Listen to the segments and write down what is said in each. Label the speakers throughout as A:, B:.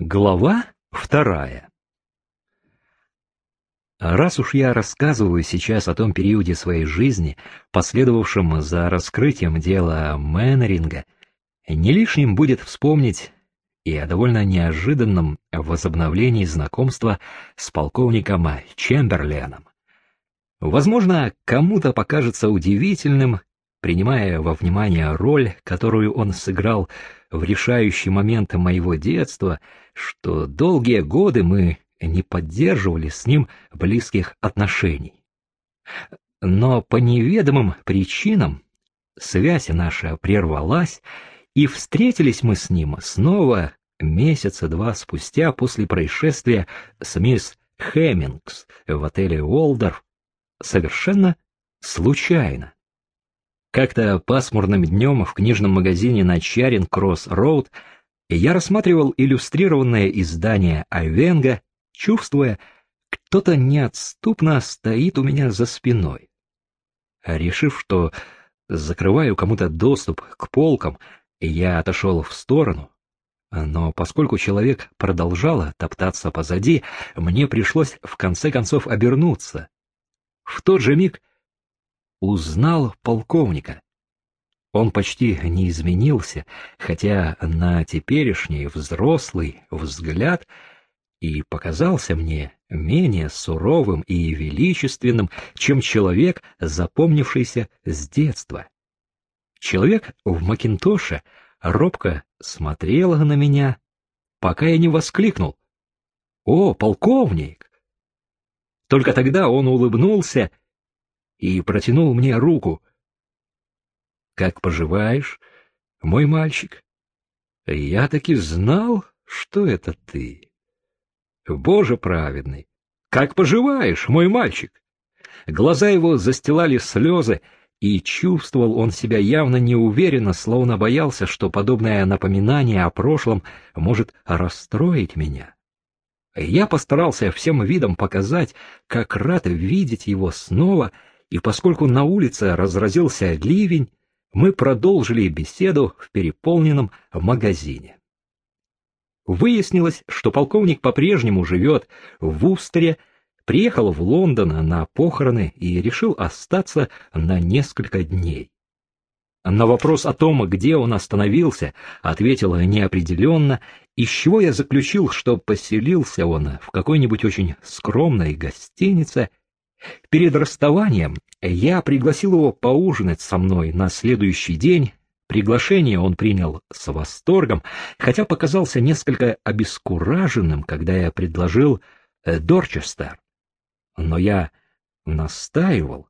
A: Глава вторая Раз уж я рассказываю сейчас о том периоде своей жизни, последовавшем за раскрытием дела Мэннеринга, не лишним будет вспомнить и о довольно неожиданном возобновлении знакомства с полковником Чемберленом. Возможно, кому-то покажется удивительным, принимая во внимание роль, которую он сыграл в решающий момент моего детства, что долгие годы мы не поддерживали с ним близких отношений. Но по неведомым причинам связь наша прервалась, и встретились мы с ним снова месяца два спустя после происшествия с мисс Хэммингс в отеле Уолдорф совершенно случайно. Как-то пасмурным днем в книжном магазине на Чаринг-Кросс-Роуд я рассматривал иллюстрированное издание Айвенга, чувствуя, кто-то неотступно стоит у меня за спиной. Решив, что закрываю кому-то доступ к полкам, я отошел в сторону, но поскольку человек продолжал топтаться позади, мне пришлось в конце концов обернуться. В тот же миг узнал полковника. Он почти не изменился, хотя на теперешний взрослый взгляд и показался мне менее суровым и величественным, чем человек, запомнившийся с детства. Человек в Макинтоше робко смотрел на меня, пока я не воскликнул. «О, полковник!» Только тогда он улыбнулся и протянул мне руку. «Как поживаешь, мой мальчик?» Я таки знал, что это ты. Боже праведный, как поживаешь, мой мальчик? Глаза его застилали слезы, и чувствовал он себя явно неуверенно, словно боялся, что подобное напоминание о прошлом может расстроить меня. Я постарался всем видом показать, как рад видеть его снова — и поскольку на улице разразился ливень, мы продолжили беседу в переполненном магазине. Выяснилось, что полковник по-прежнему живет в Устере, приехал в Лондон на похороны и решил остаться на несколько дней. На вопрос о том, где он остановился, ответил неопределенно, из чего я заключил, что поселился он в какой-нибудь очень скромной гостинице Перед расставанием я пригласил его поужинать со мной на следующий день. Приглашение он принял с восторгом, хотя показался несколько обескураженным, когда я предложил э, Дорчестер. Но я настаивал.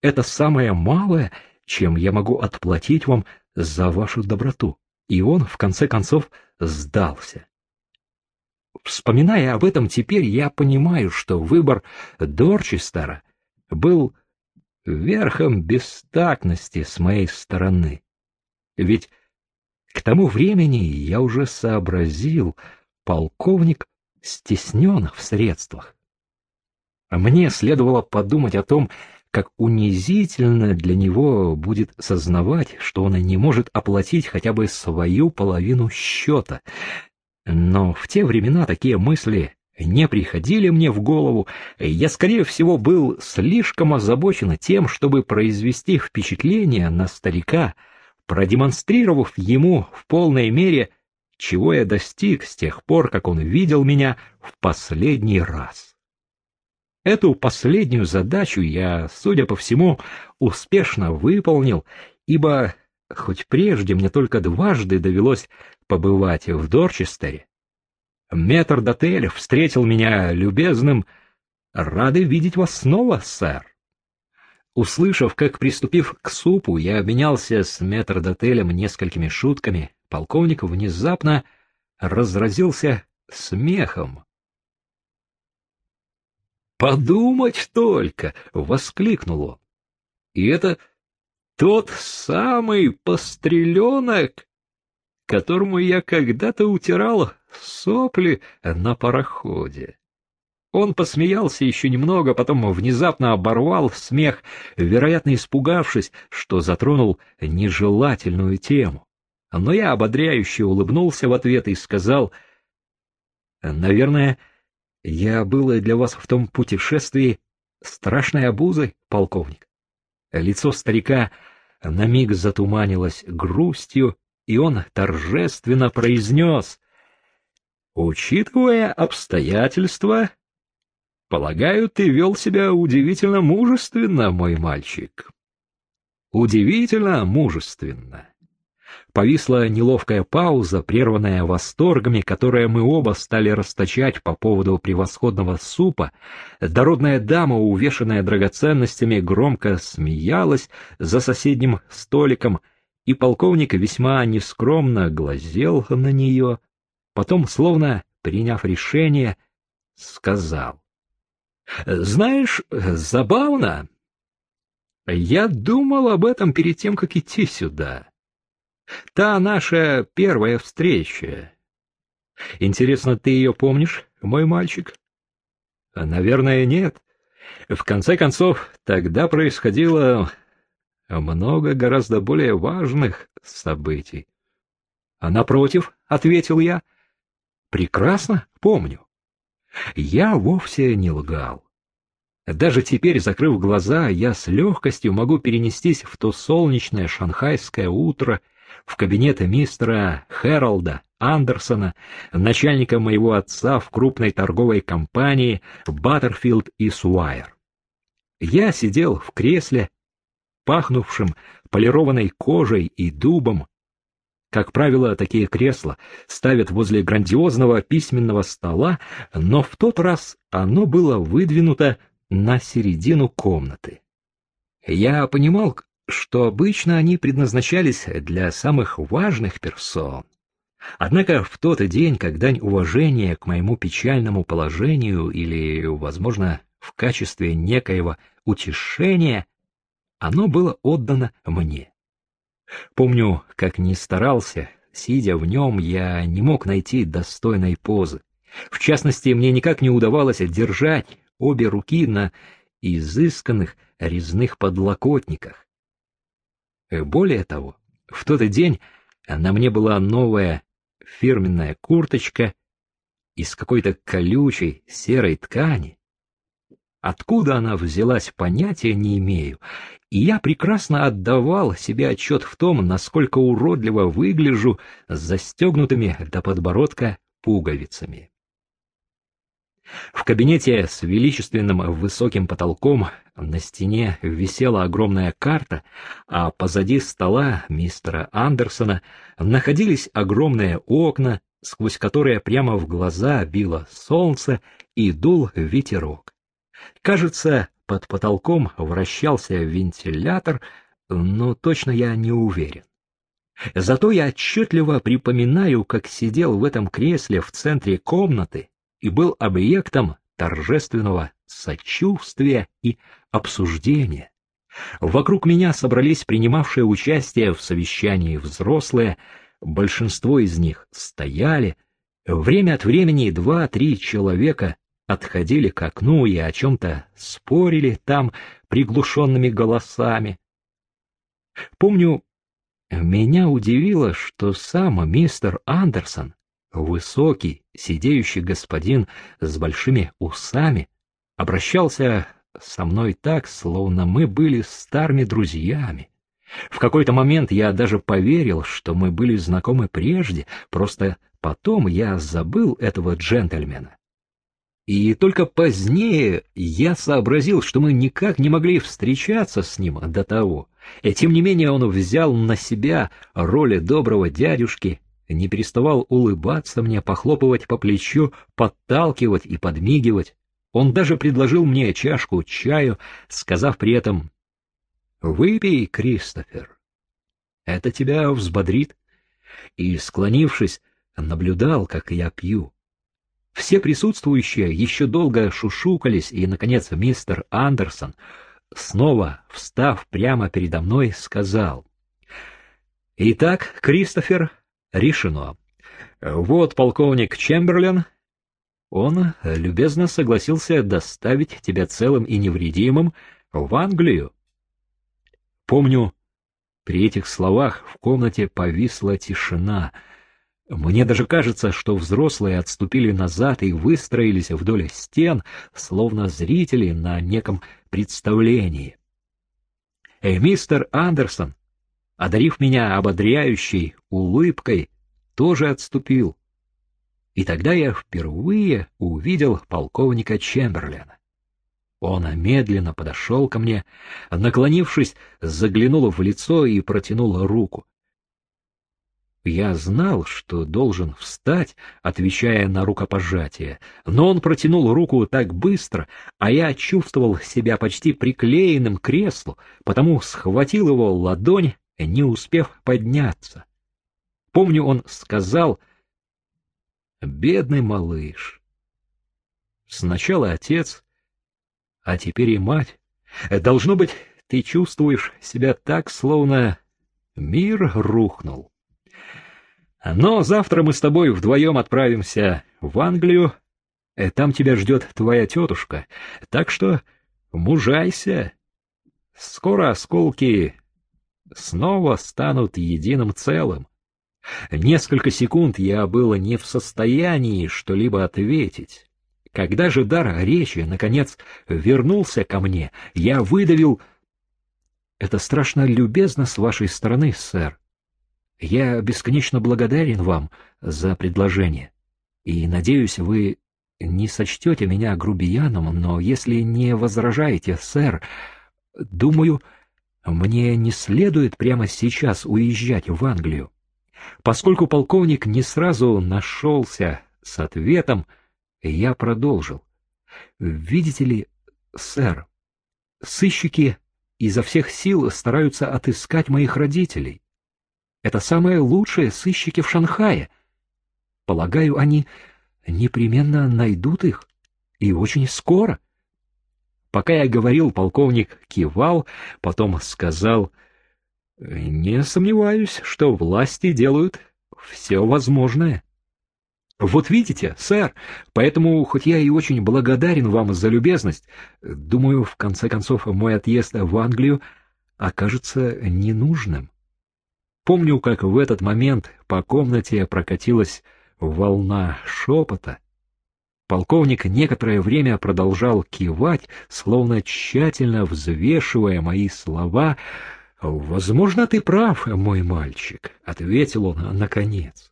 A: Это самое малое, чем я могу отплатить вам за вашу доброту. И он, в конце концов, сдался. Вспоминая об этом теперь, я понимаю, что выбор Дорчестера был верхом бестактности с моей стороны. Ведь к тому времени я уже сообразил, полковник стеснен в средствах. Мне следовало подумать о том, как унизительно для него будет сознавать, что он не может оплатить хотя бы свою половину счета, но в те времена такие мысли не приходили мне в голову, я, скорее всего, был слишком озабочен тем, чтобы произвести впечатление на старика, продемонстрировав ему в полной мере, чего я достиг с тех пор, как он видел меня в последний раз. Эту последнюю задачу я, судя по всему, успешно выполнил, ибо хоть прежде мне только дважды довелось побывать в Дорчестере. Метр Дотель встретил меня любезным «Рады видеть вас снова, сэр». Услышав, как, приступив к супу, я обменялся с метрдотелем несколькими шутками, полковник внезапно разразился смехом. «Подумать только!» — воскликнул он. «И это тот самый постреленок, которому я когда-то утирал сопли на пароходе. Он посмеялся еще немного, потом внезапно оборвал смех, вероятно, испугавшись, что затронул нежелательную тему. Но я ободряюще улыбнулся в ответ и сказал, Наверное, я был для вас в том путешествии страшной обузой, полковник. Лицо старика на миг затуманилось грустью, и он торжественно произнес, «Учитывая обстоятельства, полагаю, ты вел себя удивительно мужественно, мой мальчик. Удивительно мужественно». Повисла неловкая пауза, прерванная восторгами, которые мы оба стали расточать по поводу превосходного супа. Дородная дама, увешанная драгоценностями, громко смеялась за соседним столиком, и полковник весьма нескромно глазел на нее. Потом, словно приняв решение, сказал. — Знаешь, забавно. Я думал об этом перед тем, как идти сюда. Та наша первая встреча. Интересно, ты ее помнишь, мой мальчик? Наверное, нет. В конце концов, тогда происходило много гораздо более важных событий. А напротив, — ответил я, — прекрасно помню. Я вовсе не лгал. Даже теперь, закрыв глаза, я с легкостью могу перенестись в то солнечное шанхайское утро в кабинет мистера Хэролда Андерсона, начальника моего отца в крупной торговой компании Баттерфилд и Суайер. Я сидел в кресле, пахнувшим полированной кожей и дубом. Как правило, такие кресла ставят возле грандиозного письменного стола, но в тот раз оно было выдвинуто на середину комнаты. Я понимал, что обычно они предназначались для самых важных персон. Однако в тот день, как дань уважения к моему печальному положению или, возможно, в качестве некоего утешения, оно было отдано мне. Помню, как не старался, сидя в нем, я не мог найти достойной позы. В частности, мне никак не удавалось держать обе руки на изысканных резных подлокотниках. Более того, в тот день на мне была новая фирменная курточка из какой-то колючей серой ткани. Откуда она взялась, понятия не имею, и я прекрасно отдавал себе отчет в том, насколько уродливо выгляжу с застегнутыми до подбородка пуговицами. В кабинете с величественным высоким потолком на стене висела огромная карта, а позади стола мистера Андерсона находились огромные окна, сквозь которые прямо в глаза било солнце и дул ветерок. Кажется, под потолком вращался вентилятор, но точно я не уверен. Зато я отчетливо припоминаю, как сидел в этом кресле в центре комнаты и был объектом торжественного сочувствия и обсуждения. Вокруг меня собрались принимавшие участие в совещании взрослые, большинство из них стояли, время от времени два-три человека отходили к окну и о чем-то спорили там приглушенными голосами. Помню, меня удивило, что сам мистер Андерсон Высокий, сидеющий господин с большими усами обращался со мной так, словно мы были старыми друзьями. В какой-то момент я даже поверил, что мы были знакомы прежде, просто потом я забыл этого джентльмена. И только позднее я сообразил, что мы никак не могли встречаться с ним до того. И тем не менее он взял на себя роль доброго дядюшки не переставал улыбаться мне, похлопывать по плечу, подталкивать и подмигивать. Он даже предложил мне чашку чаю, сказав при этом «Выпей, Кристофер, это тебя взбодрит», и, склонившись, наблюдал, как я пью. Все присутствующие еще долго шушукались, и, наконец, мистер Андерсон, снова встав прямо передо мной, сказал «Итак, Кристофер, решено. Вот полковник Чемберлен. Он любезно согласился доставить тебя целым и невредимым в Англию. Помню, при этих словах в комнате повисла тишина. Мне даже кажется, что взрослые отступили назад и выстроились вдоль стен, словно зрители на неком представлении. И мистер Андерсон, одарив меня ободряющей улыбкой, тоже отступил. И тогда я впервые увидел полковника Чемберлена. Он медленно подошел ко мне, наклонившись, заглянул в лицо и протянул руку. Я знал, что должен встать, отвечая на рукопожатие, но он протянул руку так быстро, а я чувствовал себя почти приклеенным к креслу, потому схватил его ладонь, не успев подняться. Помню, он сказал, «Бедный малыш». Сначала отец, а теперь и мать. Должно быть, ты чувствуешь себя так, словно мир рухнул. Но завтра мы с тобой вдвоем отправимся в Англию. Э, там тебя ждет твоя тетушка. Так что мужайся. Скоро осколки снова станут единым целым. Несколько секунд я был не в состоянии что-либо ответить. Когда же дар речи, наконец, вернулся ко мне, я выдавил... «Это страшно любезно с вашей стороны, сэр. Я бесконечно благодарен вам за предложение, и, надеюсь, вы не сочтете меня грубияном, но если не возражаете, сэр, думаю, мне не следует прямо сейчас уезжать в Англию. Поскольку полковник не сразу нашелся с ответом, я продолжил. Видите ли, сэр, сыщики изо всех сил стараются отыскать моих родителей. Это самые лучшие сыщики в Шанхае. Полагаю, они непременно найдут их, и очень скоро. Пока я говорил, полковник кивал, потом сказал, «Не сомневаюсь, что власти делают все возможное». «Вот видите, сэр, поэтому, хоть я и очень благодарен вам за любезность, думаю, в конце концов, мой отъезд в Англию окажется ненужным». Помню, как в этот момент по комнате прокатилась волна шепота. Полковник некоторое время продолжал кивать, словно тщательно взвешивая мои слова. «Возможно, ты прав, мой мальчик», — ответил он наконец.